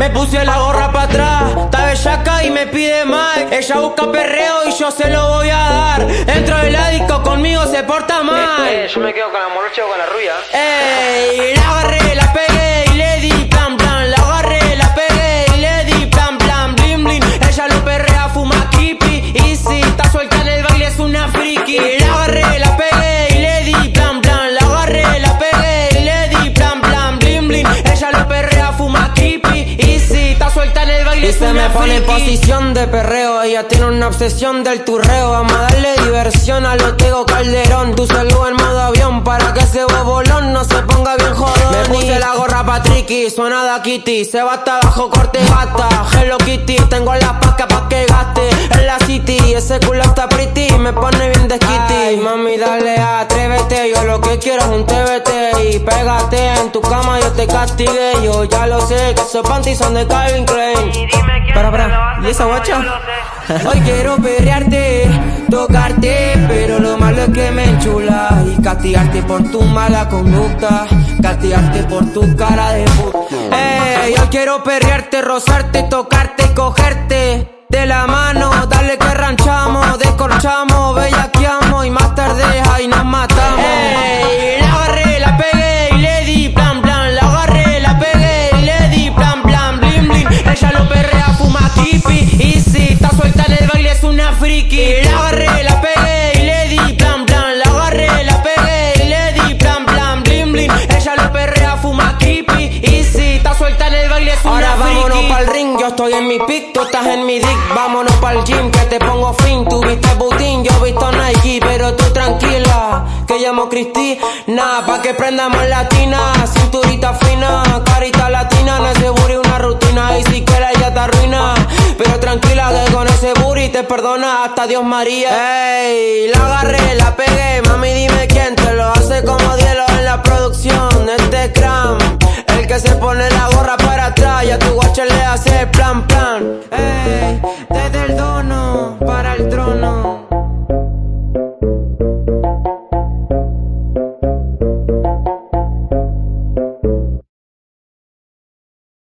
Me puse la gorra para atrás, está bellaca y me pide más. Ella busca perreo y yo se lo voy a dar. Dentro del disco conmigo se porta mal. Eh, yo me quedo con la morocha o con la rubia. Ey, la está suelta en el baile Y se me pone en posición de perreo. Ella tiene una obsesión del turreo. Vamos a darle diversión a lo Tego Calderón. Tu saludo en modo avión Para que ese bobolón no se ponga bien puse la gorra pa' tricky Suena da Kitty Se va hasta abajo, corte gata Hello Kitty Tengo la paca pa' que gaste. En la city Ese culo está pretty. Me pone bien desquiti Ay, mami, dale, atrévete. Yo lo que quiero es un TBT Y pégate en tu cama Yo te castigué. Yo ya lo sé Que esos panties son de Calvin Klein. Para, para, ¿y esa guacha? Hoy quiero perrearte, castigarte por tu mala conducta, castigarte por tu cara de puta. Ey, yo quiero perrearte, rozarte, tocarte, cogerte de la mano, dale que ranchamos, descorchamos, bellaqueamos y más tarde ahí nos matamos. Ey, la agarré, la pegué y le di plan plan. La agarré, la pegué y le di plan plan. Bling bling, ella lo perrea, fuma kipi. Y si está suelta en el baile es una friki. La agarré, la estoy en mi pick, tú estás en mi dick, vámonos pa'l gym, que te pongo fin, tú viste Putin, yo visto Nike, pero tú tranquila, que llamo Cristina, pa' que prendamos latina, cinturita fina, carita latina, no ese booty una rutina, y si quieres ya te arruina, pero tranquila que con ese booty te perdona hasta Dios María, ey, la agarré, la pegué, plan plan, ey, desde el dono para el trono.